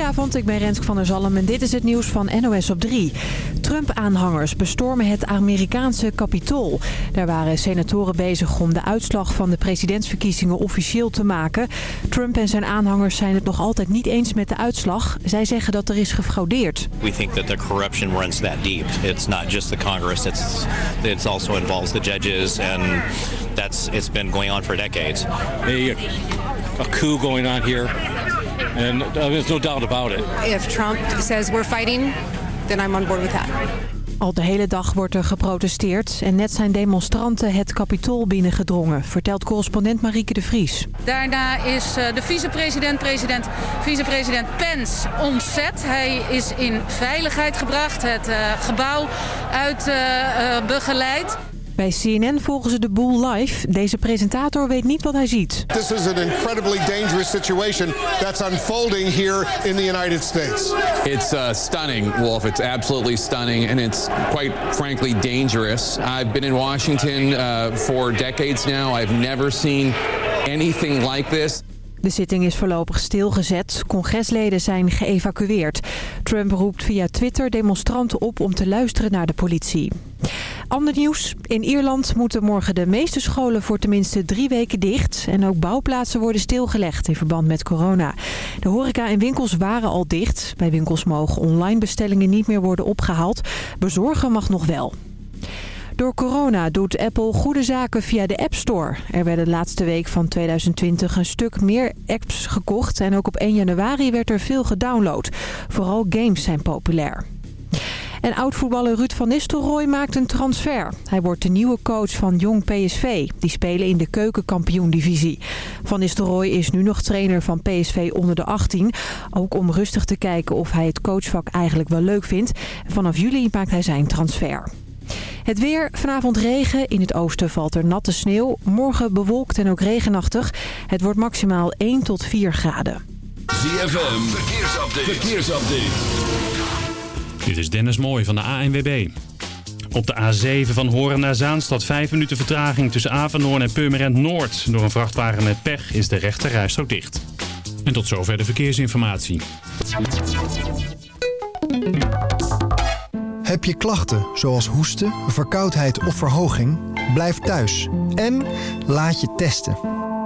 Goedenavond, ik ben Renske van der Zalm en dit is het nieuws van NOS op 3. Trump-aanhangers bestormen het Amerikaanse kapitool. Daar waren senatoren bezig om de uitslag van de presidentsverkiezingen officieel te maken. Trump en zijn aanhangers zijn het nog altijd niet eens met de uitslag. Zij zeggen dat er is gefraudeerd. We think that the corruption runs that deep. It's not just the Congress, it's it's also involves the judges and that's it's been going on for decades. a coup going on here. And there's no doubt about it. If Trump says we're fighting, then I'm on board with that. Al de hele dag wordt er geprotesteerd en net zijn demonstranten het kapitool binnengedrongen, vertelt correspondent Marieke de Vries. Daarna is eh, de vicepresident, president, vicepresident Pence ontzet. Hij is in veiligheid gebracht, het eh, gebouw uit eh, begeleid. Bij CNN volgen ze de boel live. Deze presentator weet niet wat hij ziet. This is an incredibly dangerous situation that's unfolding here in the United States. It's uh, stunning, Wolf. It's absolutely stunning and it's quite frankly dangerous. I've been in Washington uh, for decades now. I've never seen anything like this. De zitting is voorlopig stilgezet. Congresleden zijn geëvacueerd. Trump roept via Twitter demonstranten op om te luisteren naar de politie. Ander nieuws. In Ierland moeten morgen de meeste scholen voor tenminste drie weken dicht. En ook bouwplaatsen worden stilgelegd in verband met corona. De horeca en winkels waren al dicht. Bij winkels mogen online bestellingen niet meer worden opgehaald. Bezorgen mag nog wel. Door corona doet Apple goede zaken via de App Store. Er werden de laatste week van 2020 een stuk meer apps gekocht. En ook op 1 januari werd er veel gedownload. Vooral games zijn populair. En oud-voetballer Ruud van Nistelrooy maakt een transfer. Hij wordt de nieuwe coach van Jong PSV. Die spelen in de keukenkampioendivisie. Van Nistelrooy is nu nog trainer van PSV onder de 18. Ook om rustig te kijken of hij het coachvak eigenlijk wel leuk vindt. Vanaf juli maakt hij zijn transfer. Het weer, vanavond regen. In het oosten valt er natte sneeuw. Morgen bewolkt en ook regenachtig. Het wordt maximaal 1 tot 4 graden. ZFM, verkeersupdate. verkeersupdate. Dit is Dennis Mooi van de ANWB. Op de A7 van Horen naar Zaanstad 5 minuten vertraging tussen Avanhoorn en Purmerend Noord. Door een vrachtwagen met pech is de rechterrijstrook dicht. En tot zover de verkeersinformatie. Heb je klachten zoals hoesten, verkoudheid of verhoging? Blijf thuis en laat je testen.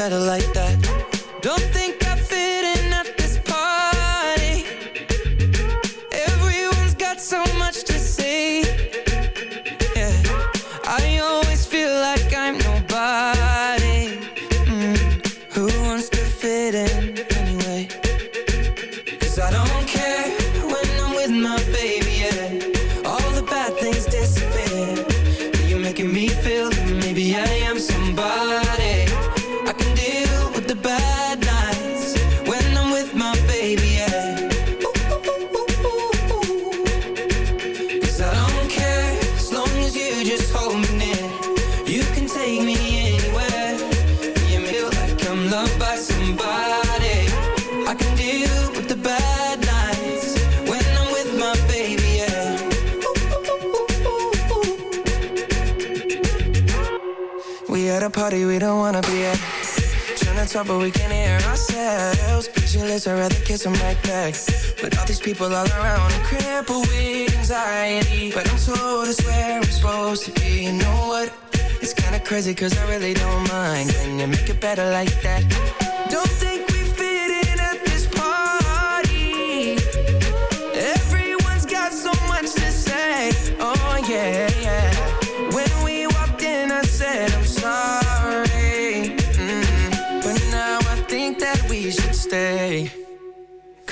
better like that. Don't think kiss, I'd rather kiss him right back With all these people all around, I'm crippled with anxiety But I'm told it's where I'm supposed to be You know what? It's kinda crazy cause I really don't mind Can you make it better like that?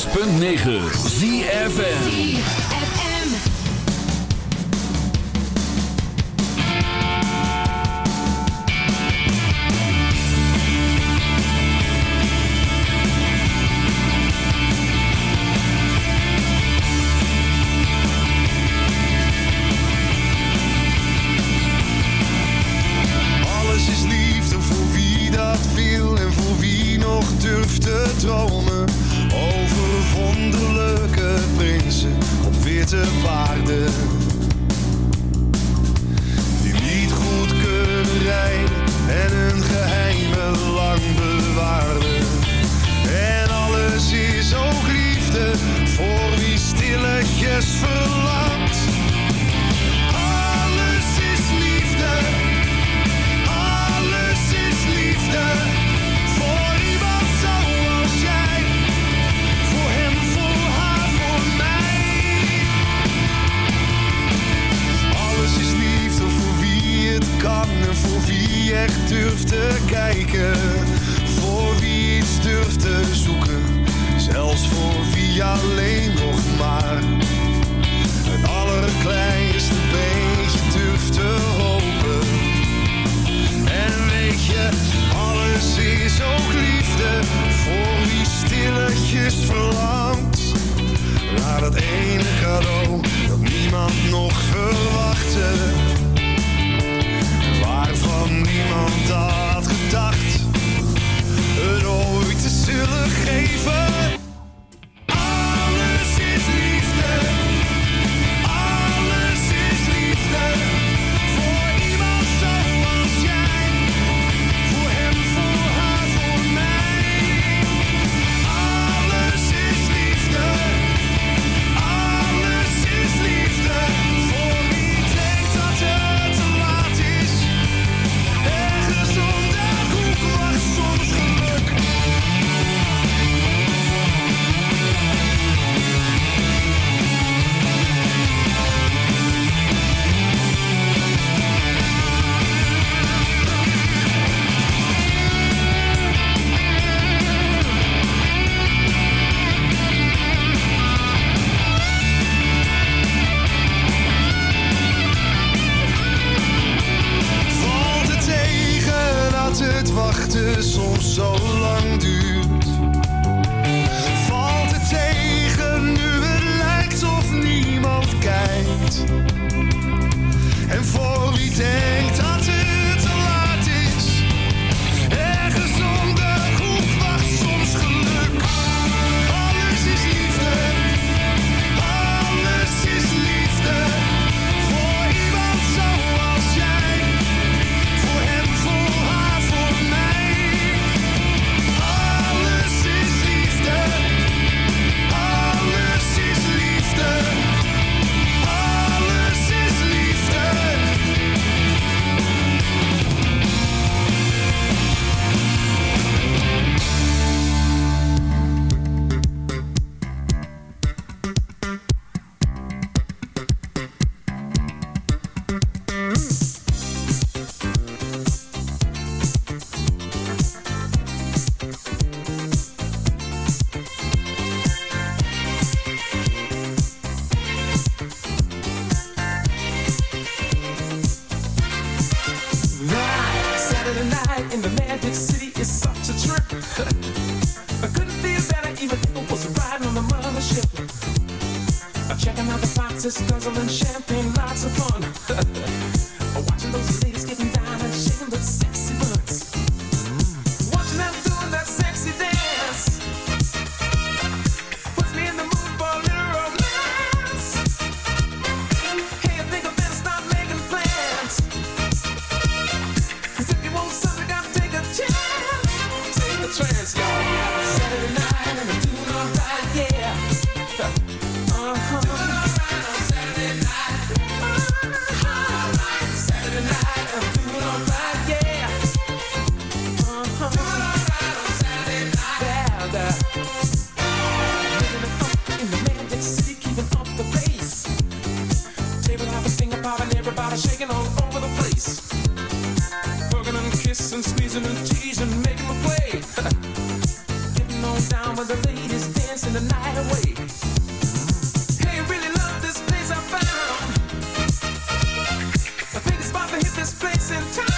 106.9 ZFN alleen nog maar het allerkleinste beetje durft te hopen. En weet je, alles is ook liefde voor wie stilletjes verlangt. Naar het ene cadeau dat niemand nog verwachtte. down with the ladies in the night away. Hey, really love this place I found. I think to hit this place in time.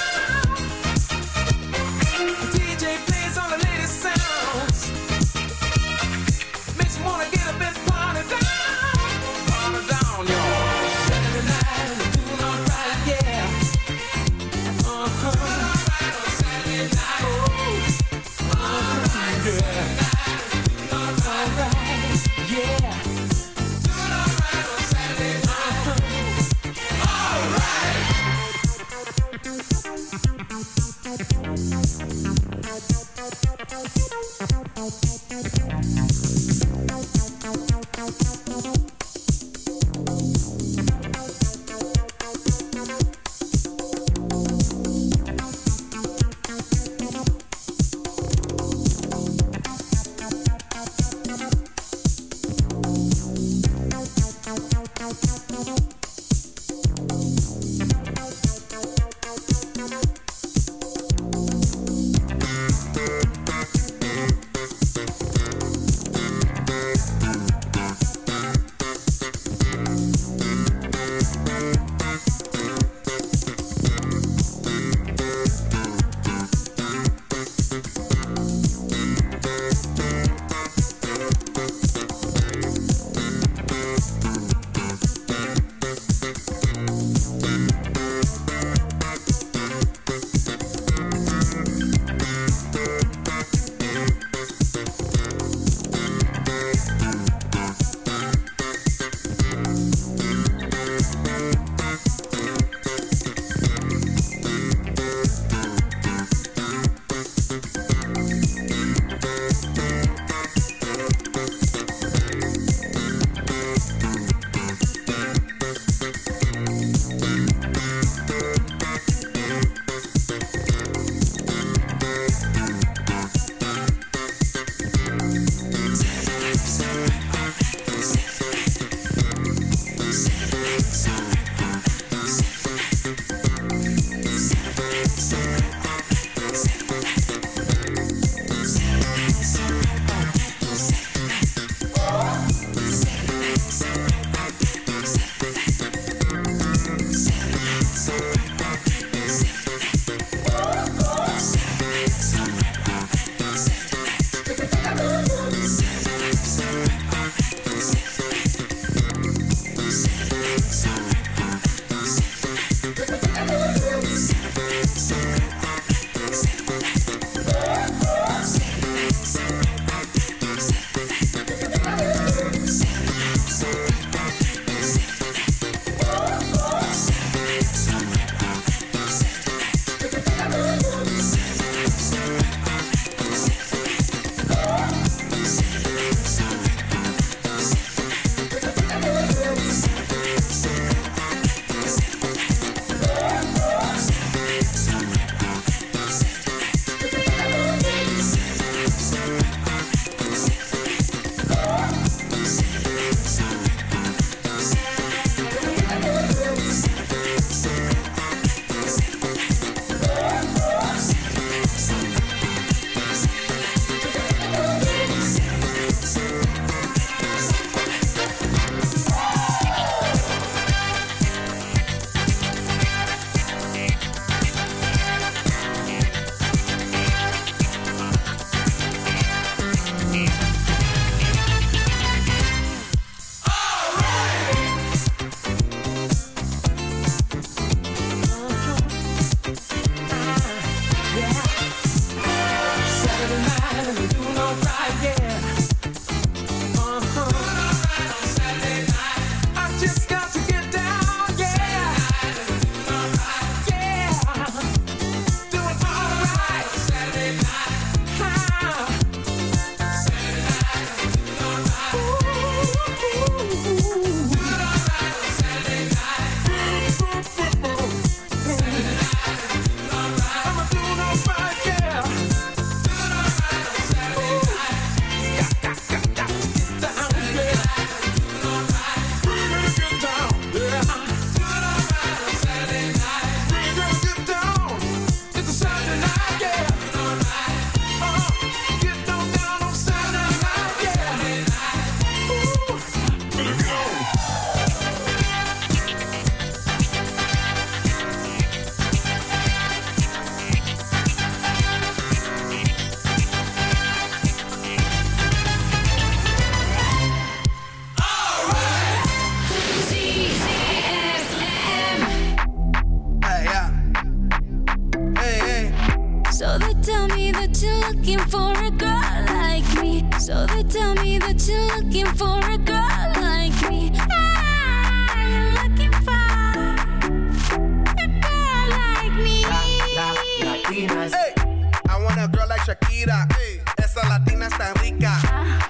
mentira. Eh, esa latina está rica.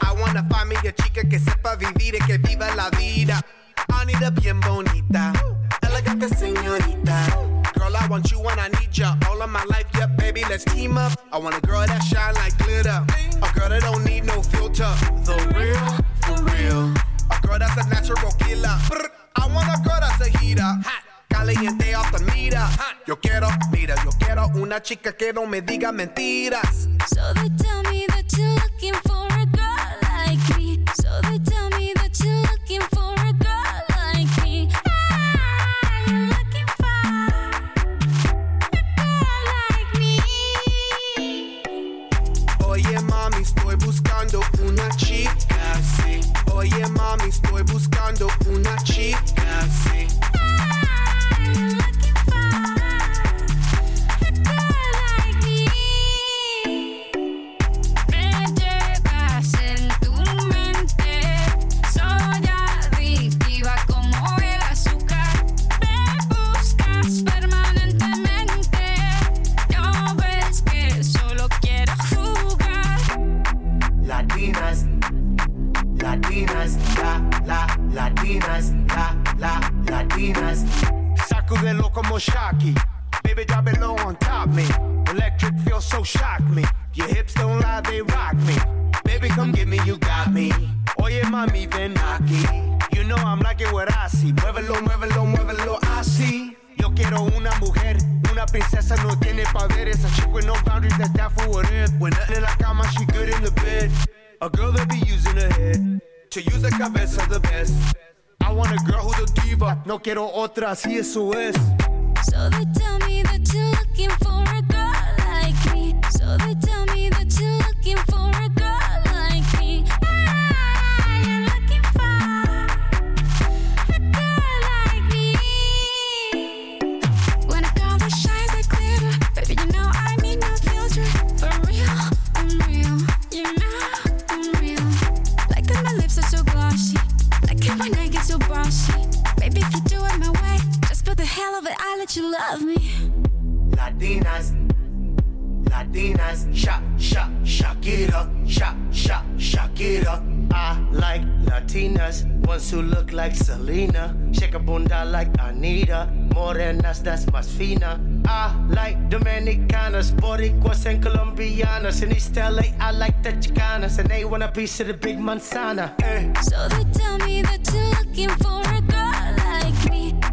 I wanna find me a chica que sepa vivir y que viva la vida. I need a bien bonita, elegante señorita. Girl, I want you and I need ya all of my life. Yeah, baby, let's team up. I want a girl that shine like glitter, a girl that don't need no filter. The real, for real, a girl that's a natural killer. I want a girl that's a heater. y esté de alta mira. Yo quiero, mira, yo quiero una chica que no me diga mentiras. So they tell me that you're looking for a girl like me. So they tell me that you're looking for a girl like me. Ah, you're looking for a girl like me. Oye mami, estoy buscando una chica, sí. Oye mami, estoy buscando una chica. como Shocky. Baby, drop it low on top me. Electric feel so shock me. Your hips don't lie, they rock me. Baby, come get me, you got me. Oye, mami, ven aquí. You know I'm like it what I see. Muévelo, muévelo, muévelo, I see. Yo quiero una mujer, una princesa no tiene poderes. A chick with no boundaries, that's that for what it. When nothing in la cama, she good in the bed. A girl that be using her head to use the cabeza the best. I want a girl who's a diva. No quiero otra, si eso es. So they tell me that you're looking for a girl like me. So they that you love me. Latinas, Latinas, shock, shock, shock it up, shock, shock, shock it up. I like Latinas, ones who look like Selena, shake a bunda like Anita, morenas that's más fina. I like Dominicanas, Boricuas and Colombianas, in East LA I like the Chicanas, and they want a piece of the big manzana. Eh. So they tell me that you're looking for a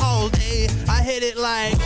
all day. I hit it like.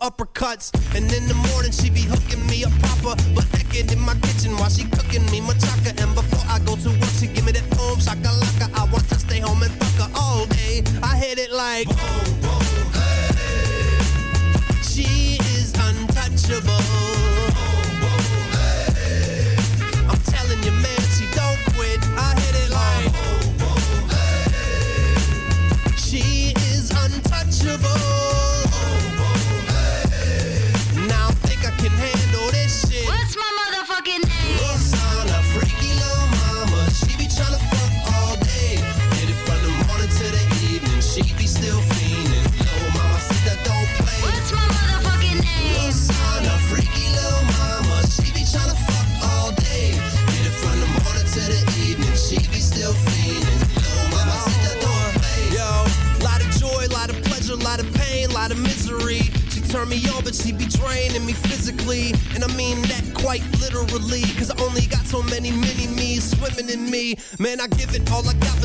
uppercuts. And in the morning, she be hooking me up proper. But naked in my kitchen while she cooking me machaca. And before I go to work, she give me that home shakalaka. I want to stay home and fuck her all day. I hit it like. Boom. Man, I give it all I got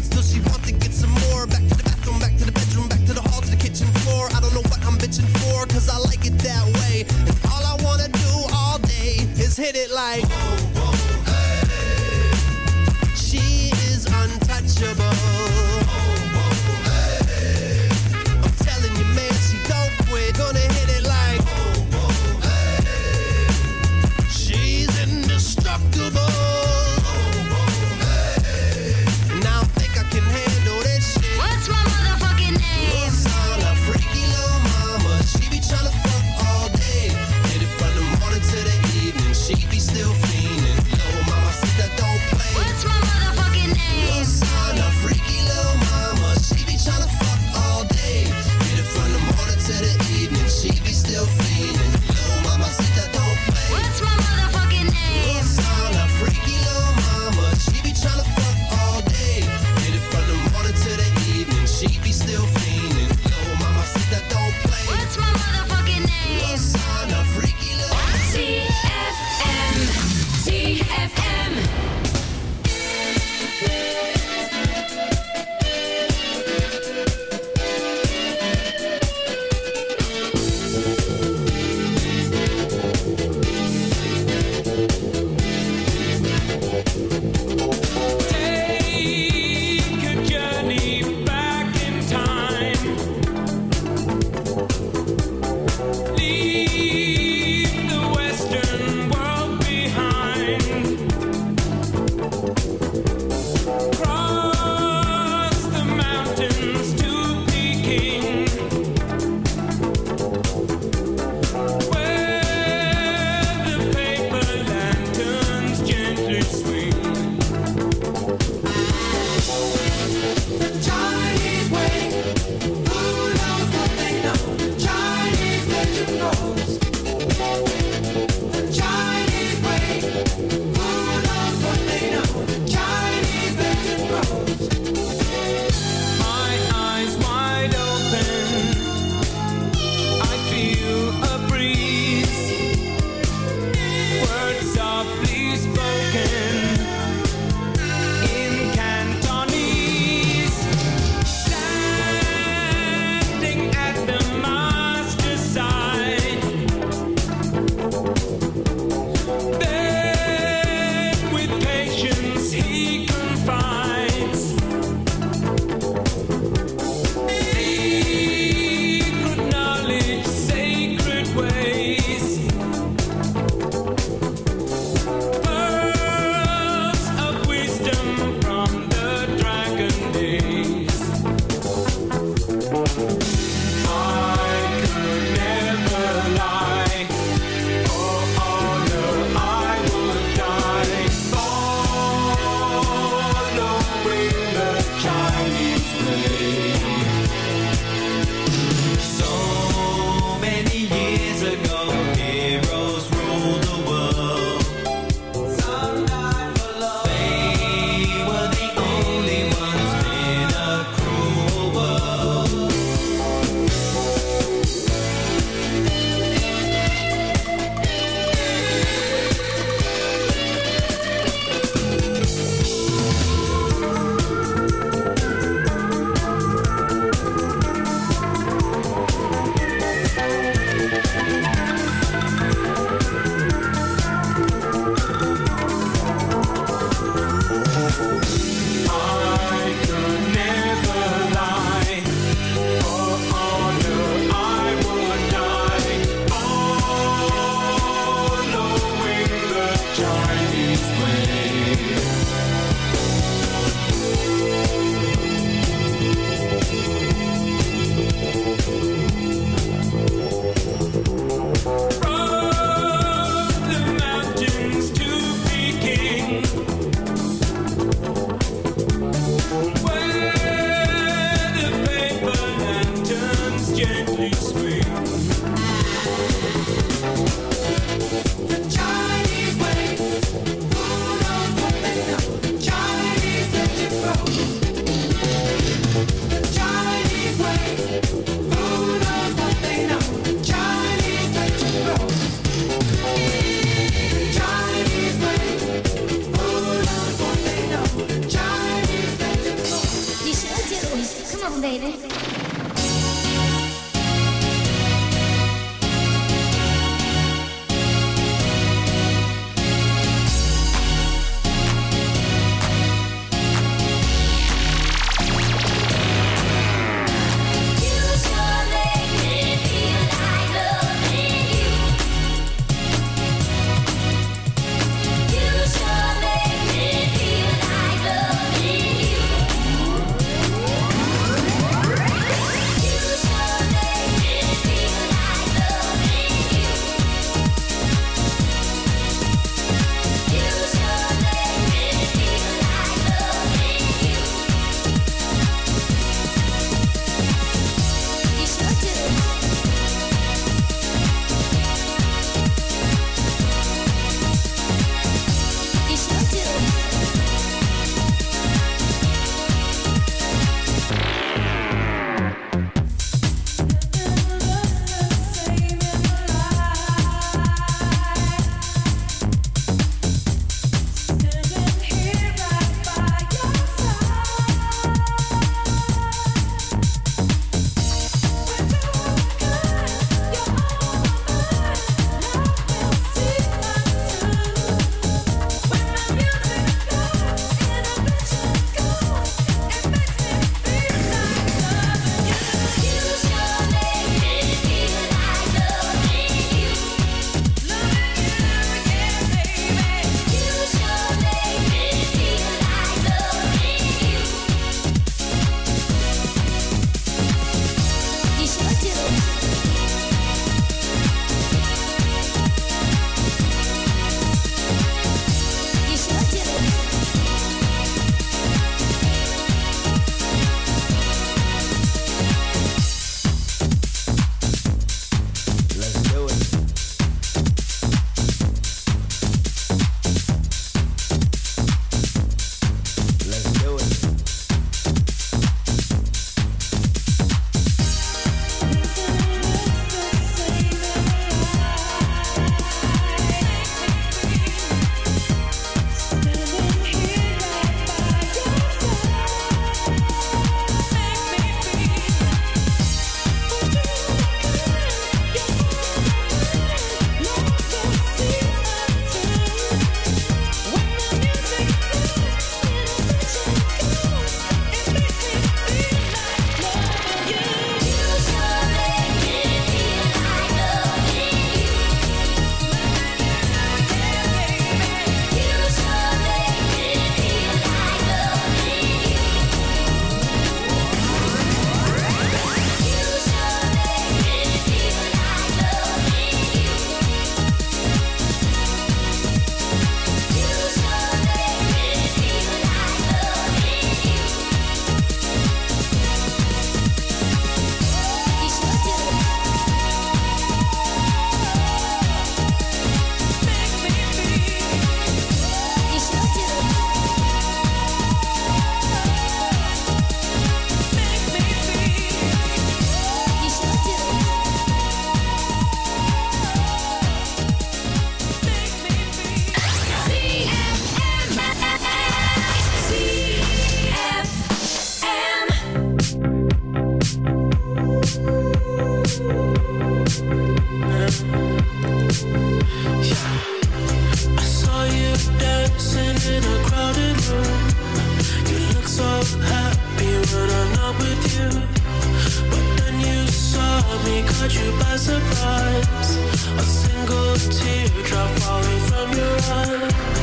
caught you by surprise A single teardrop falling from your eyes.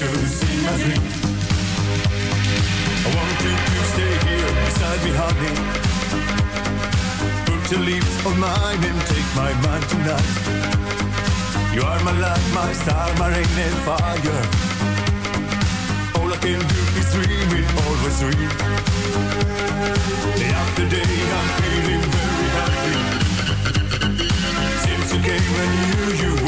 to see my dream. I wanted to stay here beside me, honey. Put your lips on mine and take my mind tonight. You are my light, my star, my rain and fire. All I can do is dream it, always dream. Day after day, I'm feeling very happy. Since you came, I knew you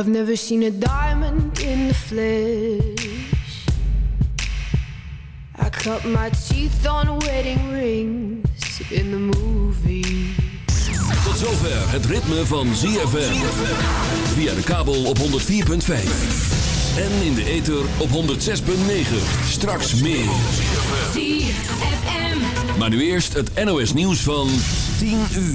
I've never seen a diamond in the flesh. I cut my teeth on wedding rings in the movie. Tot zover het ritme van ZFM. Via de kabel op 104.5. En in de ether op 106.9. Straks meer. Maar nu eerst het NOS nieuws van 10 uur.